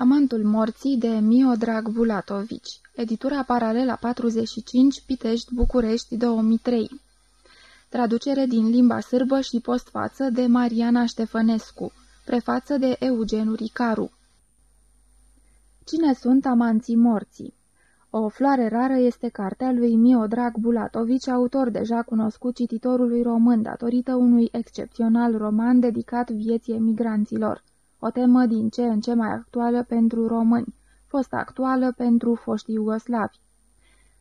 Amantul morții de Miodrag Bulatovici. Editura paralelă 45 Pitești, București, 2003 Traducere din limba sârbă și postfață de Mariana Ștefănescu. Prefață de Eugen Ricaru. Cine sunt amanții morții? O floare rară este cartea lui Miodrag Bulatovici, autor deja cunoscut cititorului român datorită unui excepțional roman dedicat vieții emigranților o temă din ce în ce mai actuală pentru români, fost actuală pentru foștii iugoslavi.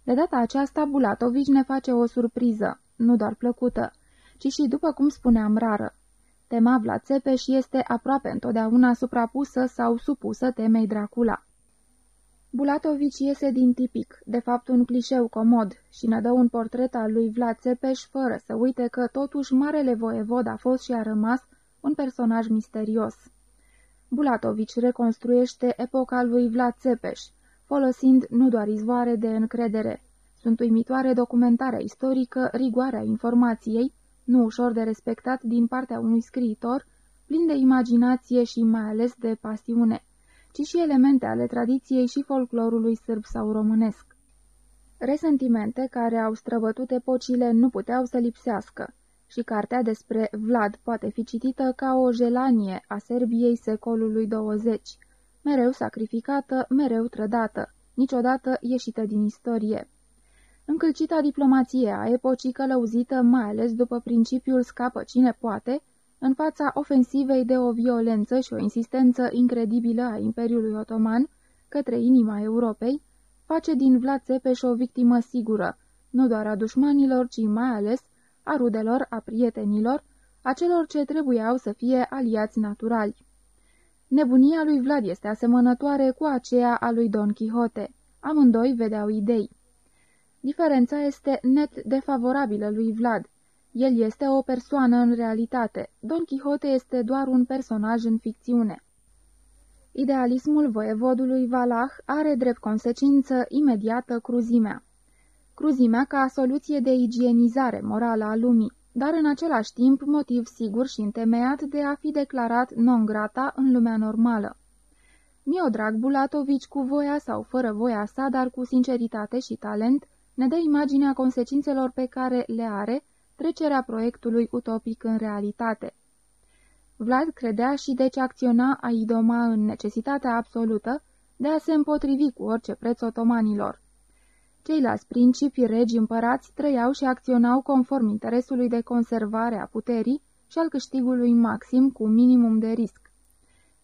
De data aceasta, Bulatovici ne face o surpriză, nu doar plăcută, ci și, după cum spuneam, rară. Tema Vlad Țepeș este aproape întotdeauna suprapusă sau supusă temei Dracula. Bulatovici iese din tipic, de fapt un clișeu comod, și ne dă un portret al lui Vlad Țepeș fără să uite că totuși Marele Voievod a fost și a rămas un personaj misterios. Bulatovici reconstruiește epoca lui Vlad Țepeș, folosind nu doar izvoare de încredere. Sunt uimitoare documentarea istorică, rigoarea informației, nu ușor de respectat din partea unui scriitor, plin de imaginație și mai ales de pasiune, ci și elemente ale tradiției și folclorului sârb sau românesc. Resentimente care au străbătut epocile nu puteau să lipsească și cartea despre Vlad poate fi citită ca o jelanie a Serbiei secolului 20, mereu sacrificată, mereu trădată, niciodată ieșită din istorie. Încălcita diplomație a epocii călăuzită, mai ales după principiul scapă cine poate, în fața ofensivei de o violență și o insistență incredibilă a Imperiului Otoman către inima Europei, face din Vlad Țepeș o victimă sigură, nu doar a dușmanilor, ci mai ales a rudelor, a prietenilor, a celor ce trebuiau să fie aliați naturali. Nebunia lui Vlad este asemănătoare cu aceea a lui Don Quixote. Amândoi vedeau idei. Diferența este net defavorabilă lui Vlad. El este o persoană în realitate. Don Quixote este doar un personaj în ficțiune. Idealismul voievodului Valah are drept consecință imediată cruzimea cruzimea ca soluție de igienizare morală a lumii, dar în același timp motiv sigur și întemeiat de a fi declarat non-grata în lumea normală. Miodrag Bulatovici, cu voia sau fără voia sa, dar cu sinceritate și talent, ne dă imaginea consecințelor pe care le are trecerea proiectului utopic în realitate. Vlad credea și deci acționa a idoma în necesitatea absolută de a se împotrivi cu orice preț otomanilor. Ceilalți principii regi împărați trăiau și acționau conform interesului de conservare a puterii și al câștigului maxim cu minimum de risc.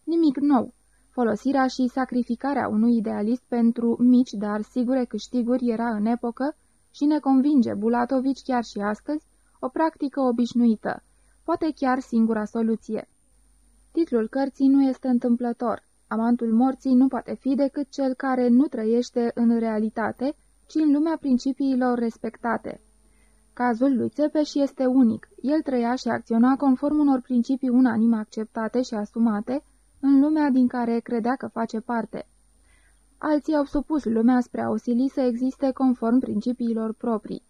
Nimic nou. Folosirea și sacrificarea unui idealist pentru mici, dar sigure câștiguri era în epocă și ne convinge Bulatovici chiar și astăzi o practică obișnuită, poate chiar singura soluție. Titlul cărții nu este întâmplător. Amantul morții nu poate fi decât cel care nu trăiește în realitate, ci în lumea principiilor respectate. Cazul lui Țepeș este unic. El trăia și acționa conform unor principii unanim acceptate și asumate în lumea din care credea că face parte. Alții au supus lumea spre a osili să existe conform principiilor proprii.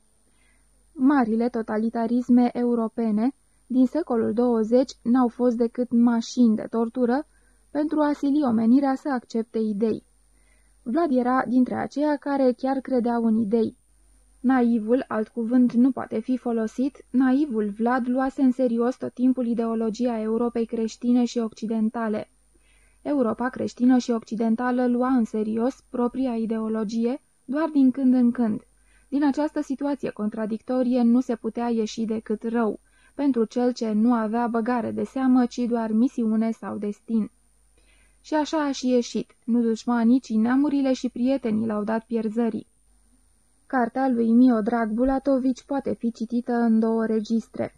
Marile totalitarisme europene din secolul 20 n-au fost decât mașini de tortură pentru a sili omenirea să accepte idei. Vlad era dintre aceia care chiar credeau în idei. Naivul, alt cuvânt nu poate fi folosit, naivul Vlad luase în serios tot timpul ideologia Europei creștine și occidentale. Europa creștină și occidentală lua în serios propria ideologie doar din când în când. Din această situație contradictorie nu se putea ieși decât rău, pentru cel ce nu avea băgare de seamă, ci doar misiune sau destin. Și așa a și ieșit, nu dușmanii, ci neamurile și prietenii l-au dat pierzării. Cartea lui Miodrag Bulatovici poate fi citită în două registre.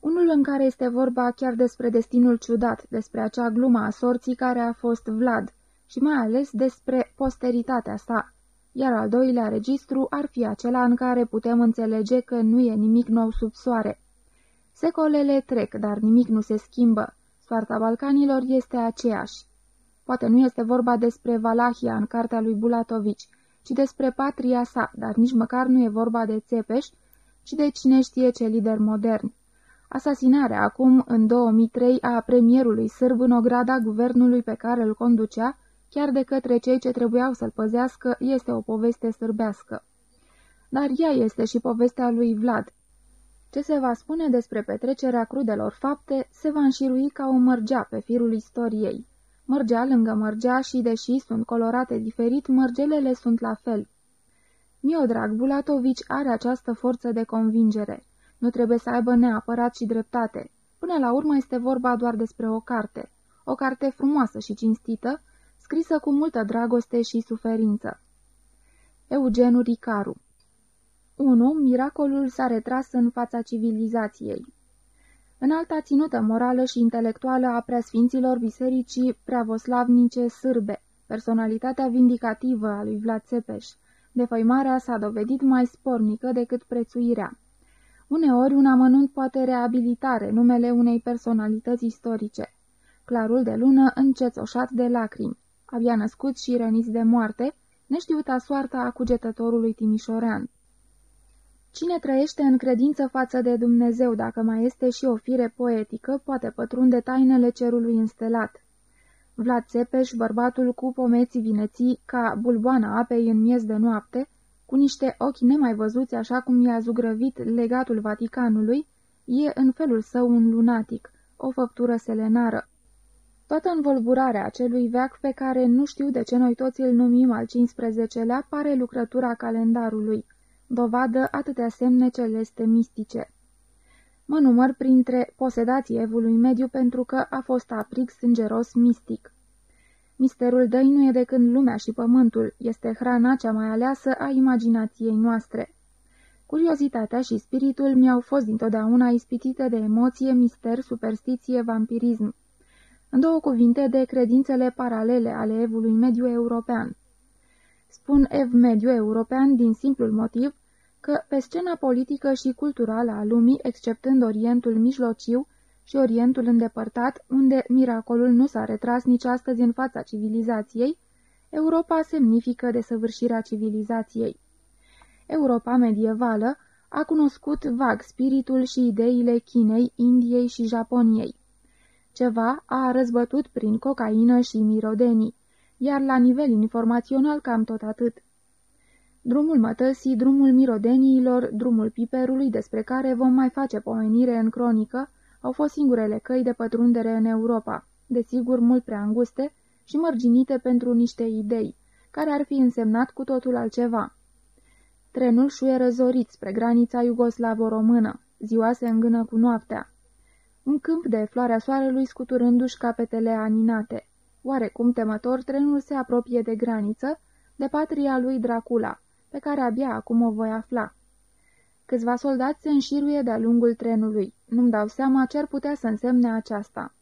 Unul în care este vorba chiar despre destinul ciudat, despre acea glumă a sorții care a fost Vlad și mai ales despre posteritatea sa, iar al doilea registru ar fi acela în care putem înțelege că nu e nimic nou sub soare. Secolele trec, dar nimic nu se schimbă. Soarta Balcanilor este aceeași. Poate nu este vorba despre Valahia în cartea lui Bulatovici, ci despre patria sa, dar nici măcar nu e vorba de Țepeș, ci de cine știe ce lider modern. Asasinarea acum, în 2003, a premierului sârb în ograda guvernului pe care îl conducea chiar de către cei ce trebuiau să-l păzească, este o poveste sârbească. Dar ea este și povestea lui Vlad. Ce se va spune despre petrecerea crudelor fapte se va înșirui ca o mărgea pe firul istoriei. Mărgea lângă mărgea și, deși sunt colorate diferit, mărgelele sunt la fel. Miodrag Bulatovici are această forță de convingere. Nu trebuie să aibă neapărat și dreptate. Până la urmă este vorba doar despre o carte. O carte frumoasă și cinstită, scrisă cu multă dragoste și suferință. Eugeniu Ricaru 1. Miracolul s-a retras în fața civilizației În alta ținută morală și intelectuală a preasfinților bisericii preavoslavnice sârbe, personalitatea vindicativă a lui Vlad Țepeș, defăimarea s-a dovedit mai spornică decât prețuirea. Uneori, un amănunt poate reabilitare numele unei personalități istorice. Clarul de lună încețoșat de lacrimi, abia născut și răniți de moarte, neștiuta soarta a cugetătorului timișorean. Cine trăiește în credință față de Dumnezeu, dacă mai este și o fire poetică, poate pătrunde tainele cerului înstelat. Vlad Țepeș, bărbatul cu pomeții vineții, ca bulboana apei în miez de noapte, cu niște ochi nemai văzuți așa cum i-a zugrăvit legatul Vaticanului, e în felul său un lunatic, o făptură selenară. Toată învolburarea acelui veac pe care nu știu de ce noi toți îl numim al 15-lea pare lucrătura calendarului, dovadă atâtea semne celeste mistice. Mă număr printre posedații evului mediu pentru că a fost aprig sângeros mistic. Misterul dăi nu e decât lumea și pământul, este hrana cea mai aleasă a imaginației noastre. Curiozitatea și spiritul mi-au fost dintotdeauna ispitite de emoție, mister, superstiție, vampirism. În două cuvinte de credințele paralele ale evului mediu european. Spun ev mediu european din simplul motiv că pe scena politică și culturală a lumii, exceptând Orientul Mijlociu, și Orientul îndepărtat, unde miracolul nu s-a retras nici astăzi în fața civilizației, Europa semnifică desăvârșirea civilizației. Europa medievală a cunoscut vag spiritul și ideile Chinei, Indiei și Japoniei. Ceva a răzbătut prin cocaină și mirodenii, iar la nivel informațional cam tot atât. Drumul mătăsii, drumul mirodeniilor, drumul piperului, despre care vom mai face pomenire în cronică, au fost singurele căi de pătrundere în Europa, desigur mult prea înguste și mărginite pentru niște idei, care ar fi însemnat cu totul altceva. Trenul șuie răzorit spre granița iugoslavo-română, ziua se îngână cu noaptea. Un câmp de floarea soarelui scuturându-și capetele aninate. Oarecum temător, trenul se apropie de graniță, de patria lui Dracula, pe care abia acum o voi afla. Câțiva soldați se înșiruie de-a lungul trenului. Nu-mi dau seama ce ar putea să însemne aceasta.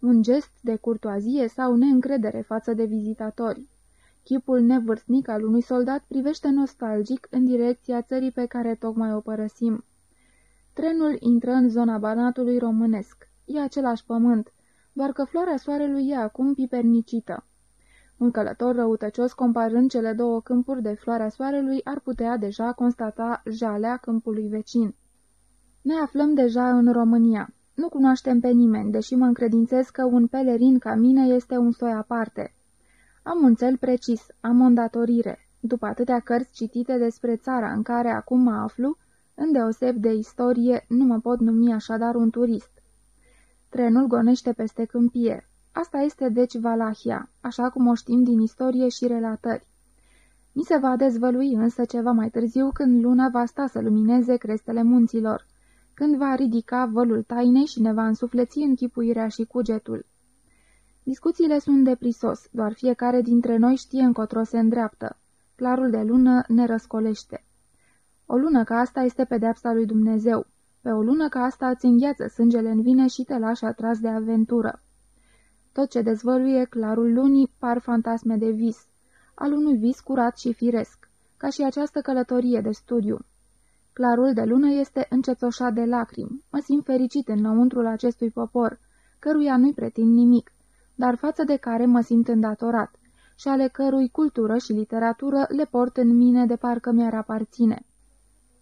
Un gest de curtoazie sau neîncredere față de vizitatori. Chipul nevârstnic al unui soldat privește nostalgic în direcția țării pe care tocmai o părăsim. Trenul intră în zona banatului românesc. E același pământ, doar că floarea soarelui e acum pipernicită. Un călător răutăcios, comparând cele două câmpuri de floarea soarelui, ar putea deja constata jalea câmpului vecin. Ne aflăm deja în România. Nu cunoaștem pe nimeni, deși mă încredințez că un pelerin ca mine este un soi aparte. Am un cel precis, am o îndatorire. După atâtea cărți citite despre țara în care acum mă aflu, îndeoseb de istorie, nu mă pot numi așadar un turist. Trenul gonește peste câmpie. Asta este deci Valahia, așa cum o știm din istorie și relatări. Mi se va dezvălui însă ceva mai târziu când luna va sta să lumineze crestele munților, când va ridica vălul tainei și ne va însufleți închipuirea și cugetul. Discuțiile sunt de prisos, doar fiecare dintre noi știe încotro se îndreaptă. Clarul de lună ne răscolește. O lună ca asta este pedeapsa lui Dumnezeu. Pe o lună ca asta îți îngheață sângele în vine și te lași atras de aventură. Tot ce dezvăluie clarul lunii par fantasme de vis, al unui vis curat și firesc, ca și această călătorie de studiu. Clarul de lună este încețoșat de lacrimi. Mă simt fericit înăuntrul acestui popor, căruia nu-i pretind nimic, dar față de care mă simt îndatorat și ale cărui cultură și literatură le port în mine de parcă mi-ar aparține.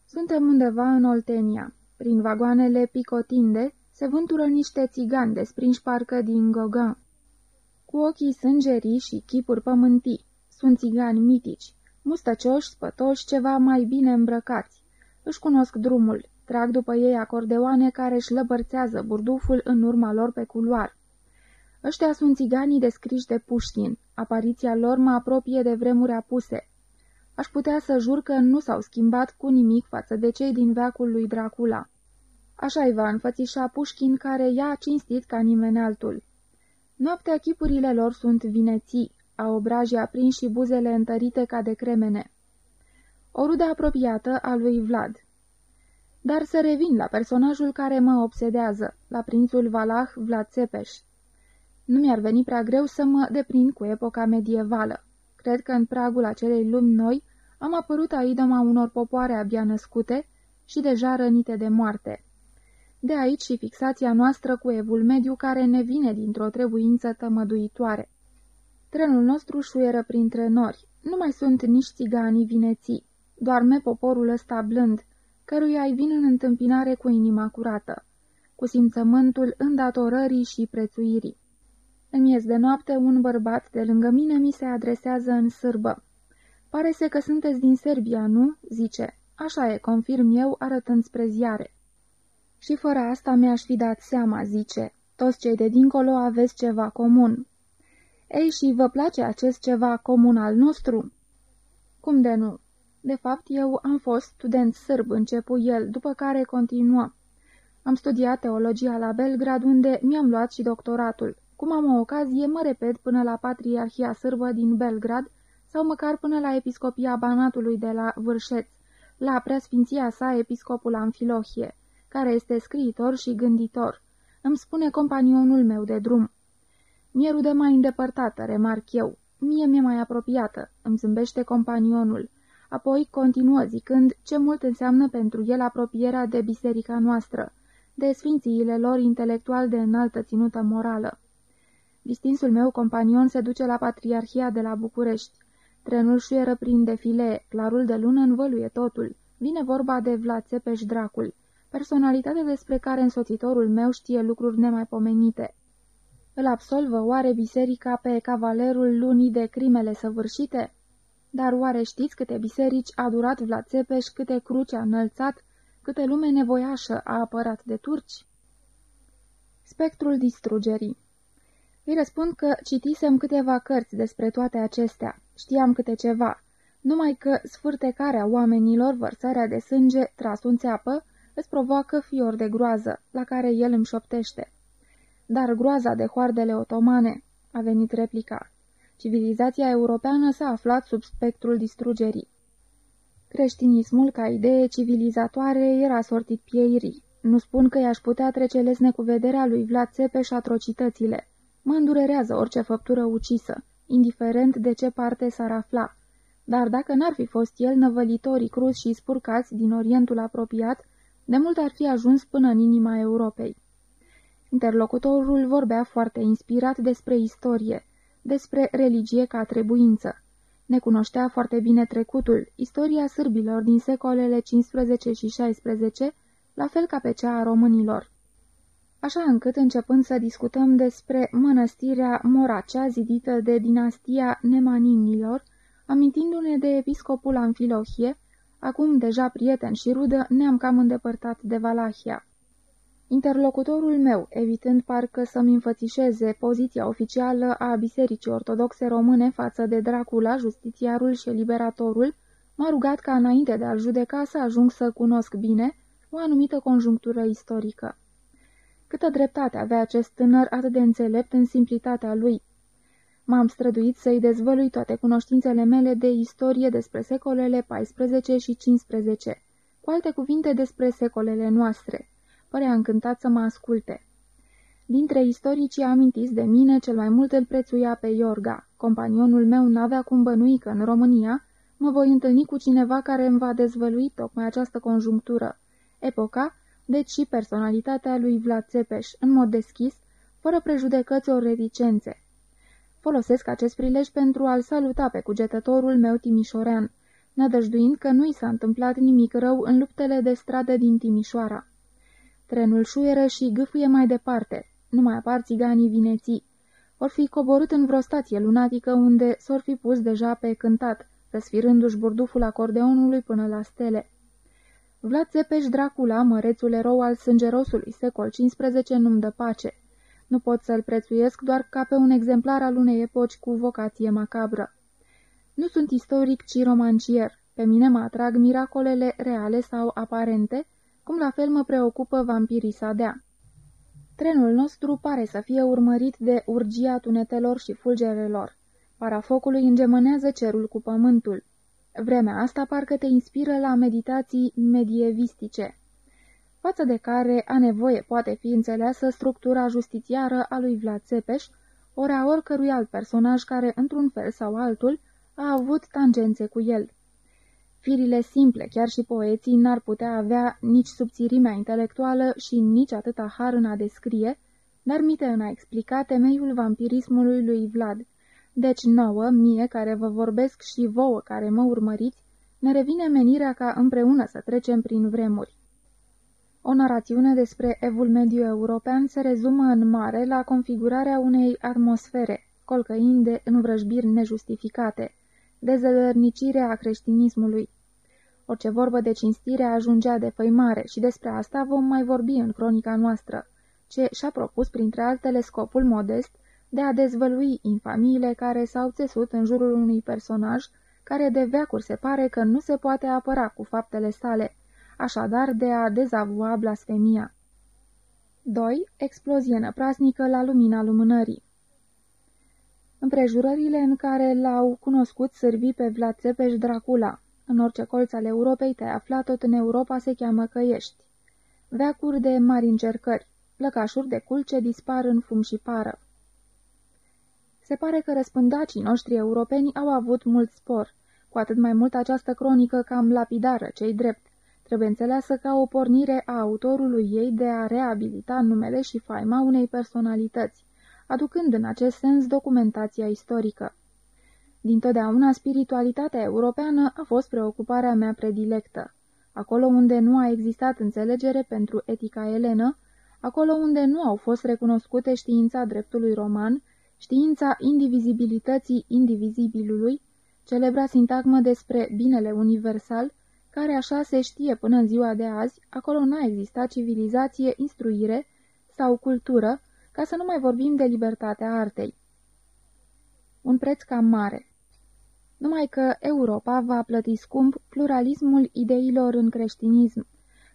Suntem undeva în Oltenia. Prin vagoanele picotinde se vântură niște țigani desprinși parcă din Gauguin. cu ochii sângerii și chipuri pământii. Sunt țigani mitici, mustăcioși, spătoși, ceva mai bine îmbrăcați. Își cunosc drumul, trag după ei acordeoane care își lăbărțează burduful în urma lor pe culoar. Ăștia sunt țiganii descriși de Puștin. Apariția lor mă apropie de vremuri apuse. Aș putea să jur că nu s-au schimbat cu nimic față de cei din veacul lui Dracula. Așa-i va înfățișa Pușkin care i-a cinstit ca nimeni altul. Noaptea chipurile lor sunt vineții, a obrajii aprinși și buzele întărite ca de cremene. O rudă apropiată a lui Vlad. Dar să revin la personajul care mă obsedează, la prințul Valah Vlad Țepeș. Nu mi-ar veni prea greu să mă deprind cu epoca medievală. Cred că în pragul acelei lumi noi am apărut a idoma unor popoare abia născute și deja rănite de moarte. De aici și fixația noastră cu evul mediu care ne vine dintr-o trebuință tămăduitoare. Trenul nostru șuieră printre nori. Nu mai sunt nici țiganii vineții. Doarme poporul ăsta blând, căruia ai vin în întâmpinare cu inima curată, cu simțământul îndatorării și prețuirii. În miez de noapte, un bărbat de lângă mine mi se adresează în sârbă. Pare se că sunteți din Serbia, nu?" zice. Așa e, confirm eu, arătând spre ziare. Și fără asta mi-aș fi dat seama, zice. Toți cei de dincolo aveți ceva comun. Ei, și vă place acest ceva comun al nostru? Cum de nu? De fapt, eu am fost student sârb, începu el, după care continuă. Am studiat teologia la Belgrad, unde mi-am luat și doctoratul. Cum am o ocazie, mă repet până la Patriarhia Sârbă din Belgrad sau măcar până la Episcopia Banatului de la Vârșeț, la preasfinția sa Episcopul Amfilohie, care este scriitor și gânditor. Îmi spune companionul meu de drum. Mie rudă mai îndepărtată, remarc eu. Mie mi-e mai apropiată, îmi zâmbește companionul. Apoi continuă zicând ce mult înseamnă pentru el apropierea de biserica noastră, de sfințiile lor intelectual de înaltă ținută morală. Distinsul meu companion se duce la Patriarhia de la București. Trenul șuieră prin defile, clarul de lună învăluie totul. Vine vorba de Vlad Țepeș Dracul, personalitate despre care însoțitorul meu știe lucruri nemaipomenite. Îl absolvă oare biserica pe cavalerul lunii de crimele săvârșite? Dar oare știți câte biserici a durat Vlad Țepeș, câte cruci a înălțat, câte lume nevoiașă a apărat de turci? Spectrul distrugerii îi răspund că citisem câteva cărți despre toate acestea. Știam câte ceva. Numai că sfârtecarea oamenilor, vărsarea de sânge, trasul în țeapă, îți provoacă fior de groază, la care el îmi șoptește. Dar groaza de hoardele otomane, a venit replica. Civilizația europeană s-a aflat sub spectrul distrugerii. Creștinismul, ca idee civilizatoare, era sortit pieirii. Nu spun că i-aș putea trece lesne cu vederea lui Vlad Țepeș atrocitățile. Mă îndurerează orice făptură ucisă, indiferent de ce parte s-ar afla. Dar dacă n-ar fi fost el, năvălitorii cruzi și spurcați din Orientul apropiat, de mult ar fi ajuns până în inima Europei. Interlocutorul vorbea foarte inspirat despre istorie, despre religie ca trebuință. Ne cunoștea foarte bine trecutul, istoria sârbilor din secolele 15 și 16, la fel ca pe cea a românilor așa încât, începând să discutăm despre mănăstirea Moracea zidită de dinastia Nemaninilor, amintindu-ne de episcopul Anfilohie, acum deja prieten și rudă, ne-am cam îndepărtat de Valahia. Interlocutorul meu, evitând parcă să-mi înfățișeze poziția oficială a Bisericii Ortodoxe Române față de Dracula, justițiarul și liberatorul, m-a rugat ca înainte de a-l judeca să ajung să cunosc bine o anumită conjunctură istorică. Câtă dreptate avea acest tânăr atât de înțelept în simplitatea lui. M-am străduit să-i dezvălui toate cunoștințele mele de istorie despre secolele 14 și 15, cu alte cuvinte despre secolele noastre. Părea încântat să mă asculte. Dintre istoricii amintiți de mine, cel mai mult îl prețuia pe Iorga. Companionul meu n-avea cum bănui că în România mă voi întâlni cu cineva care îmi va dezvălui tocmai această conjunctură. Epoca deci și personalitatea lui Vlad Țepeș, în mod deschis, fără prejudecăți ori reticențe. Folosesc acest prilej pentru a-l saluta pe cugetătorul meu timișorean, nădăjduind că nu i s-a întâmplat nimic rău în luptele de stradă din Timișoara. Trenul șuieră și gâfâie mai departe, nu mai apar țiganii vineții. Or fi coborât în vreo stație lunatică unde s-or fi pus deja pe cântat, răsfirându-și burduful acordeonului până la stele. Vlad Țepeș Dracula, mărețul erou al sângerosului secol XV, nu-mi dă pace. Nu pot să-l prețuiesc doar ca pe un exemplar al unei epoci cu vocație macabră. Nu sunt istoric, ci romancier. Pe mine mă atrag miracolele reale sau aparente, cum la fel mă preocupă vampirii sadea. Trenul nostru pare să fie urmărit de urgia tunetelor și fulgerelor. Parafocului îngemânează cerul cu pământul. Vremea asta parcă te inspiră la meditații medievistice, față de care a nevoie poate fi înțeleasă structura justițiară a lui Vlad Țepeș, ori a oricărui alt personaj care, într-un fel sau altul, a avut tangențe cu el. Firile simple, chiar și poeții, n-ar putea avea nici subțirimea intelectuală și nici atâta har în a descrie, dar mite în a explica temeiul vampirismului lui Vlad. Deci nouă, mie care vă vorbesc și vouă care mă urmăriți, ne revine menirea ca împreună să trecem prin vremuri. O narațiune despre evul mediu european se rezumă în mare la configurarea unei atmosfere, colcăind de învrăjbiri nejustificate, dezădărnicirea creștinismului. Orice vorbă de cinstire ajungea de făimare și despre asta vom mai vorbi în cronica noastră, ce și-a propus printre altele scopul modest de a dezvălui infamiile care s-au țesut în jurul unui personaj care de veacuri se pare că nu se poate apăra cu faptele sale, așadar de a dezavua blasfemia. 2. Explozie năprasnică la lumina lumânării Împrejurările în care l-au cunoscut sârbii pe Vlad Țepeș Dracula. În orice colț al Europei te afla, tot în Europa se cheamă căiești. Veacuri de mari încercări, lăcașuri de culce dispar în fum și pară. Se pare că răspândacii noștri europeni au avut mult spor, cu atât mai mult această cronică cam lapidară, cei drept. Trebuie înțeleasă ca o pornire a autorului ei de a reabilita numele și faima unei personalități, aducând în acest sens documentația istorică. Dintotdeauna, spiritualitatea europeană a fost preocuparea mea predilectă. Acolo unde nu a existat înțelegere pentru etica elenă, acolo unde nu au fost recunoscute știința dreptului roman, știința indivizibilității indivizibilului, celebra sintagmă despre binele universal, care așa se știe până în ziua de azi, acolo n-a existat civilizație, instruire sau cultură, ca să nu mai vorbim de libertatea artei. Un preț cam mare. Numai că Europa va plăti scump pluralismul ideilor în creștinism,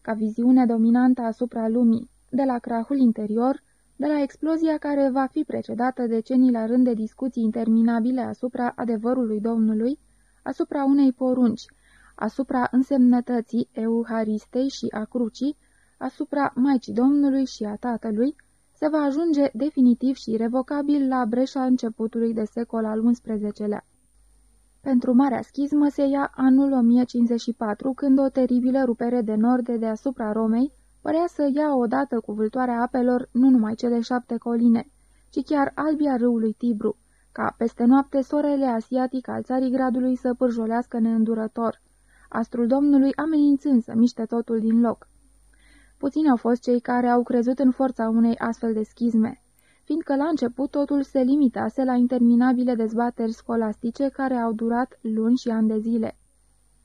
ca viziune dominantă asupra lumii, de la crahul interior, de la explozia care va fi precedată decenii la rând de discuții interminabile asupra adevărului Domnului, asupra unei porunci, asupra însemnătății Euharistei și a crucii, asupra Maicii Domnului și a Tatălui, se va ajunge definitiv și revocabil la breșa începutului de secol al XI-lea. Pentru Marea Schizmă se ia anul 1054, când o teribilă rupere de nord de deasupra Romei părea să ia odată cu vâltoarea apelor nu numai cele șapte coline, ci chiar albia râului Tibru, ca peste noapte sorele asiatic al țarii gradului să pârjolească neîndurător, astrul Domnului amenințând să miște totul din loc. Puțini au fost cei care au crezut în forța unei astfel de schizme, fiindcă la început totul se limitase la interminabile dezbateri scolastice care au durat luni și ani de zile.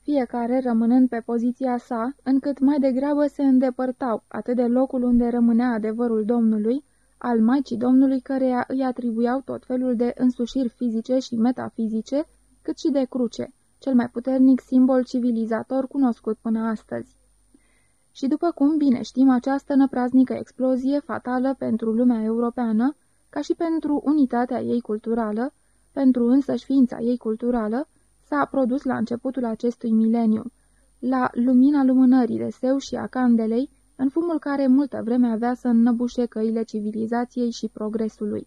Fiecare rămânând pe poziția sa, încât mai degrabă se îndepărtau atât de locul unde rămânea adevărul Domnului, al Maicii Domnului căreia îi atribuiau tot felul de însușiri fizice și metafizice, cât și de cruce, cel mai puternic simbol civilizator cunoscut până astăzi. Și după cum bine știm, această năpraznică explozie fatală pentru lumea europeană, ca și pentru unitatea ei culturală, pentru însăși ființa ei culturală, s-a produs la începutul acestui mileniu, la lumina lumânării de seu și a candelei, în fumul care multă vreme avea să înnăbușe căile civilizației și progresului.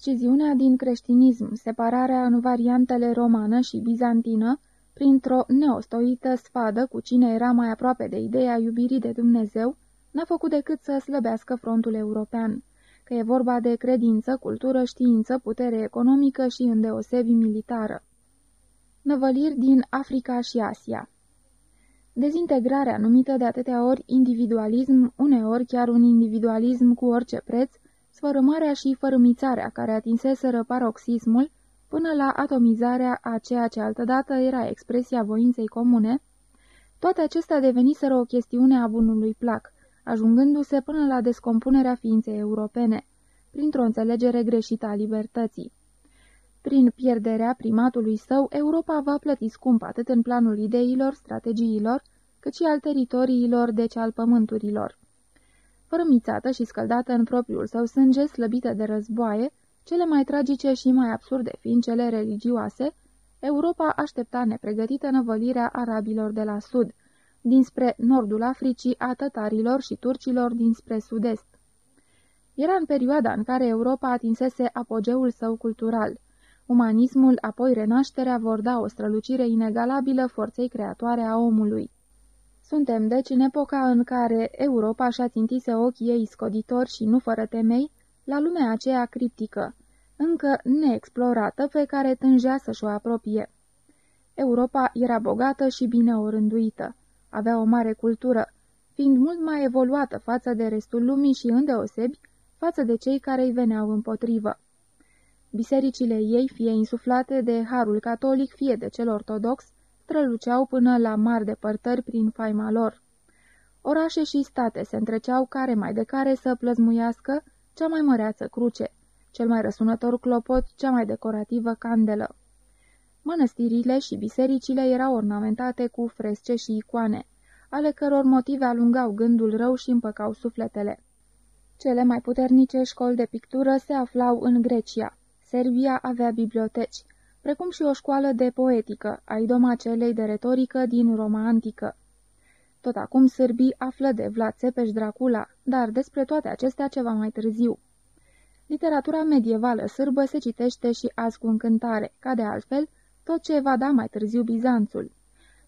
Sciziunea din creștinism, separarea în variantele romană și bizantină, printr-o neostoită sfadă cu cine era mai aproape de ideea iubirii de Dumnezeu, n-a făcut decât să slăbească frontul european, că e vorba de credință, cultură, știință, putere economică și îndeosebi militară. Năvăliri din Africa și Asia Dezintegrarea numită de atâtea ori individualism, uneori chiar un individualism cu orice preț, sfărâmarea și fărâmițarea care atinseseră paroxismul până la atomizarea a ceea ce altădată era expresia voinței comune, toate acestea deveniseră o chestiune a bunului plac, ajungându-se până la descompunerea ființei europene, printr-o înțelegere greșită a libertății. Prin pierderea primatului său, Europa va plăti scump atât în planul ideilor, strategiilor, cât și al teritoriilor, deci al pământurilor. Fărămițată și scăldată în propriul său sânge, slăbită de războaie, cele mai tragice și mai absurde fiind cele religioase, Europa aștepta nepregătită năvălirea arabilor de la sud, dinspre nordul Africii a tătarilor și turcilor dinspre sud-est. Era în perioada în care Europa atinsese apogeul său cultural. Umanismul, apoi renașterea, vor da o strălucire inegalabilă forței creatoare a omului. Suntem deci în epoca în care Europa și-a țintise ochii ei scoditori și nu fără temei la lumea aceea criptică, încă neexplorată, pe care tângea să-și o apropie. Europa era bogată și bine orânduită, avea o mare cultură, fiind mult mai evoluată față de restul lumii și îndeosebi față de cei care îi veneau împotrivă. Bisericile ei, fie insuflate de harul catolic, fie de cel ortodox, străluceau până la mari depărtări prin faima lor. Orașe și state se întreceau care mai de care să plăzmuiască cea mai măreață cruce, cel mai răsunător clopot, cea mai decorativă candelă. Mănăstirile și bisericile erau ornamentate cu fresce și icoane, ale căror motive alungau gândul rău și împăcau sufletele. Cele mai puternice școli de pictură se aflau în Grecia. Serbia avea biblioteci, precum și o școală de poetică, a idoma celei de retorică din Roma antică. Tot acum sârbii află de Vlad Țepeș Dracula, dar despre toate acestea ceva mai târziu. Literatura medievală sârbă se citește și azi cu încântare, ca de altfel tot ce va da mai târziu Bizanțul.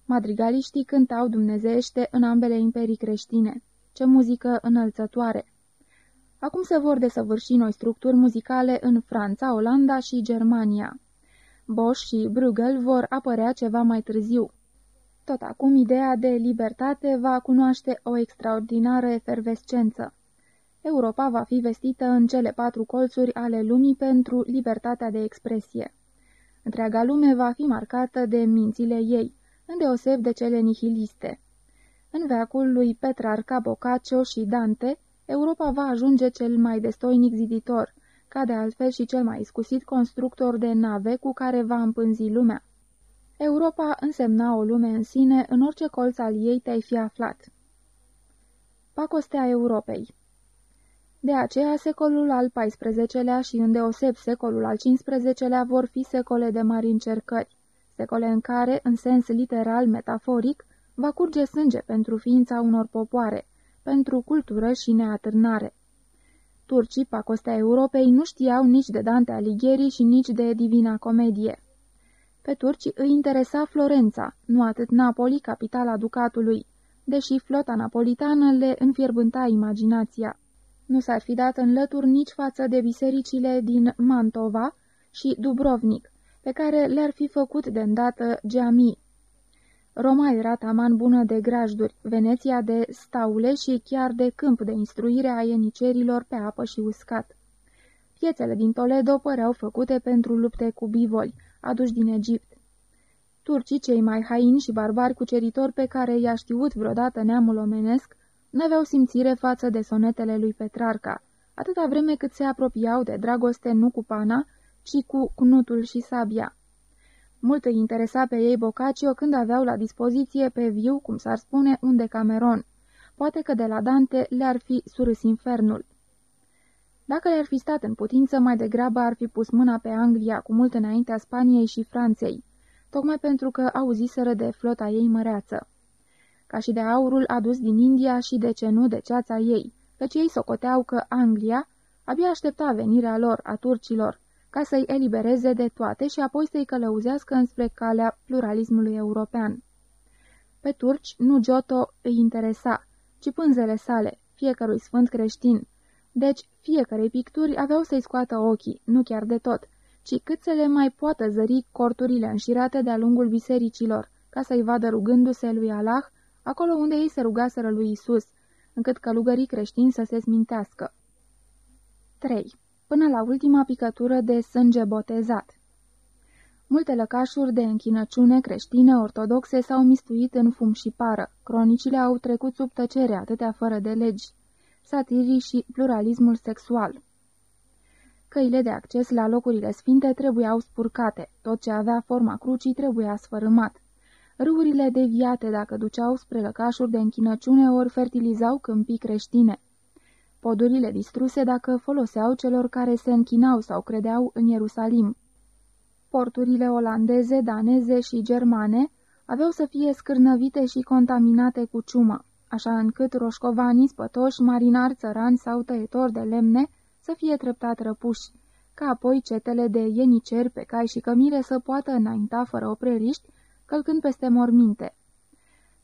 Madrigaliștii cântau dumnezeiește în ambele imperii creștine. Ce muzică înălțătoare! Acum se vor desăvârși noi structuri muzicale în Franța, Olanda și Germania. Bosch și Bruegel vor apărea ceva mai târziu. Tot acum, ideea de libertate va cunoaște o extraordinară efervescență. Europa va fi vestită în cele patru colțuri ale lumii pentru libertatea de expresie. Întreaga lume va fi marcată de mințile ei, îndeoseb de cele nihiliste. În veacul lui Petrarca, Boccaccio și Dante, Europa va ajunge cel mai destoinic ziditor, ca de altfel și cel mai iscusit constructor de nave cu care va împânzi lumea. Europa însemna o lume în sine, în orice colț al ei te-ai fi aflat. Pacostea Europei De aceea, secolul al XIV-lea și îndeoseb secolul al XV-lea vor fi secole de mari încercări, secole în care, în sens literal metaforic, va curge sânge pentru ființa unor popoare, pentru cultură și neatârnare. Turcii, pacostea Europei, nu știau nici de Dante Alighieri și nici de Divina Comedie. Pe turci îi interesa Florența, nu atât Napoli, capitala ducatului, deși flota napolitană le înfierbânta imaginația. Nu s-ar fi dat în lături nici față de bisericile din Mantova și Dubrovnik, pe care le-ar fi făcut de îndată geamii. Roma era taman bună de grajduri, Veneția de staule și chiar de câmp de instruire a ienicerilor pe apă și uscat. Piețele din Toledo păreau făcute pentru lupte cu bivoli, aduși din Egipt. Turcii, cei mai haini și barbari cuceritori pe care i-a știut vreodată neamul omenesc, n-aveau simțire față de sonetele lui Petrarca, atâta vreme cât se apropiau de dragoste nu cu pana, ci cu cunutul și sabia. Mult îi interesa pe ei Boccaccio când aveau la dispoziție pe viu, cum s-ar spune, un decameron. Poate că de la Dante le-ar fi surâs infernul. Dacă le-ar fi stat în putință, mai degrabă ar fi pus mâna pe Anglia cu mult înaintea Spaniei și Franței, tocmai pentru că auziseră de flota ei măreață. Ca și de aurul adus din India și de ce nu de ceața ei, căci ei socoteau că Anglia abia aștepta venirea lor, a turcilor, ca să-i elibereze de toate și apoi să-i călăuzească înspre calea pluralismului european. Pe turci nu Giotto îi interesa, ci pânzele sale, fiecărui sfânt creștin. Deci, fiecarei picturi aveau să-i scoată ochii, nu chiar de tot, ci cât să le mai poată zări corturile înșirate de-a lungul bisericilor, ca să-i vadă rugându-se lui Allah, acolo unde ei se rugaseră lui Isus, încât călugării creștini să se smintească. 3. Până la ultima picătură de sânge botezat Multe lăcașuri de închinăciune creștine ortodoxe s-au mistuit în fum și pară. Cronicile au trecut sub tăcere atâtea fără de legi, satirii și pluralismul sexual. Căile de acces la locurile sfinte trebuiau spurcate, tot ce avea forma crucii trebuia sfărâmat. Râurile deviate dacă duceau spre lăcașuri de închinăciune ori fertilizau câmpii creștine. Podurile distruse dacă foloseau celor care se închinau sau credeau în Ierusalim. Porturile olandeze, daneze și germane aveau să fie scârnăvite și contaminate cu ciumă, așa încât roșcovanii, spătoși, marinari, țărani sau tăietori de lemne să fie treptat răpuși, ca apoi cetele de ieniceri pe cai și cămile să poată înainta fără opreliști, călcând peste morminte.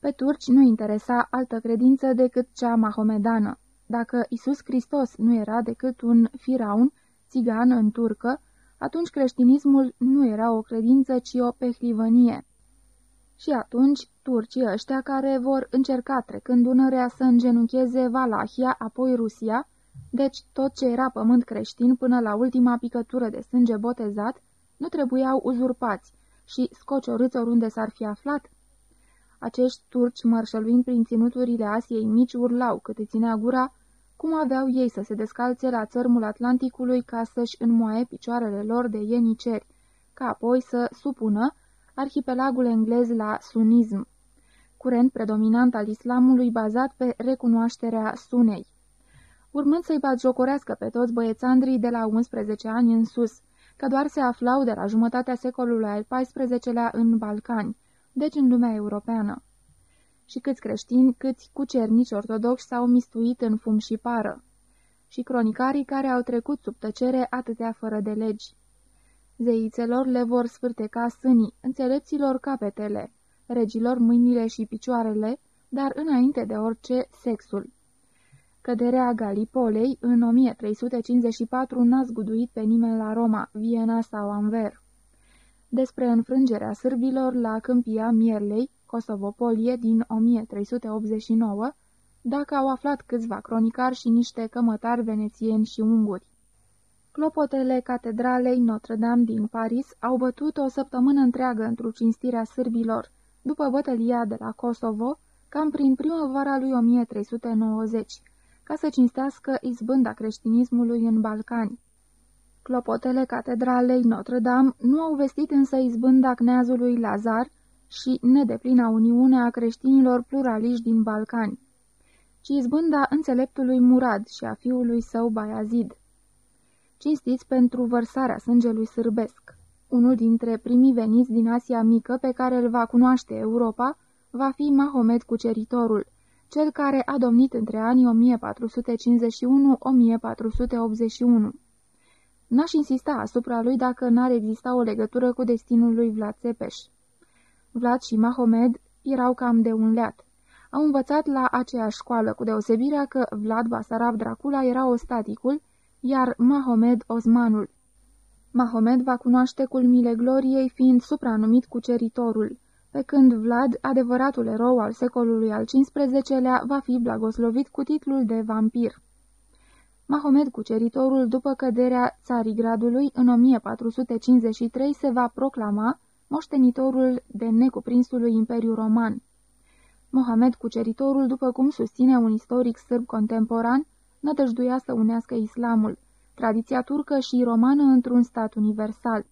Pe turci nu interesa altă credință decât cea mahomedană. Dacă Isus Hristos nu era decât un firaun, țigan în turcă, atunci creștinismul nu era o credință, ci o pehlivănie. Și atunci, turcii ăștia care vor încerca trecând Dunărea să îngenuncheze Valahia, apoi Rusia, deci tot ce era pământ creștin până la ultima picătură de sânge botezat, nu trebuiau uzurpați și scociorâți oriunde s-ar fi aflat. Acești turci, mărșăluind prin ținuturile Asiei mici, urlau cât ținea gura, cum aveau ei să se descalțe la țărmul Atlanticului ca să-și înmoaie picioarele lor de ieniceri, ca apoi să supună arhipelagul englez la sunism, curent predominant al islamului bazat pe recunoașterea sunei. Urmând să-i batjocorească pe toți băiețandrii de la 11 ani în sus, că doar se aflau de la jumătatea secolului al XIV-lea în Balcani, deci în lumea europeană și câți creștini, câți cucernici ortodoxi s-au mistuit în fum și pară, și cronicarii care au trecut sub tăcere atâtea fără de legi. Zeițelor le vor sfârteca sânii, înțelepților capetele, regilor mâinile și picioarele, dar înainte de orice sexul. Căderea Galipolei în 1354 n-a zguduit pe nimeni la Roma, Viena sau Anver. Despre înfrângerea sârbilor la câmpia Mierlei, Kosovopolie din 1389, dacă au aflat câțiva cronicari și niște cămătari venețieni și unguri. Clopotele catedralei Notre-Dame din Paris au bătut o săptămână întreagă într-o cinstirea sârbilor, după bătălia de la Kosovo, cam prin primăvara lui 1390, ca să cinstească izbânda creștinismului în Balcani. Clopotele catedralei Notre-Dame nu au vestit însă izbânda cneazului Lazar, și nedeplina uniune a creștinilor pluraliști din Balcani, ci izbânda înțeleptului Murad și a fiului său Baiazid. Cinstiți pentru vărsarea sângelui sârbesc. Unul dintre primii veniți din Asia Mică pe care îl va cunoaște Europa va fi Mahomet Cuceritorul, cel care a domnit între anii 1451-1481. N-aș insista asupra lui dacă n-ar exista o legătură cu destinul lui Vlad Țepeș. Vlad și Mahomed erau cam de un leat. Au învățat la aceeași școală, cu deosebirea că Vlad Basarab Dracula era ostaticul, iar Mahomed Osmanul. Mahomed va cunoaște culmile gloriei fiind supranumit cuceritorul, pe când Vlad, adevăratul erou al secolului al XV-lea, va fi blagoslovit cu titlul de vampir. Mahomed Cuceritorul, după căderea Țarigradului în 1453, se va proclama moștenitorul de necuprinsului Imperiu Roman. Mohamed Cuceritorul, după cum susține un istoric sârb contemporan, nădăjduia să unească islamul, tradiția turcă și romană într-un stat universal.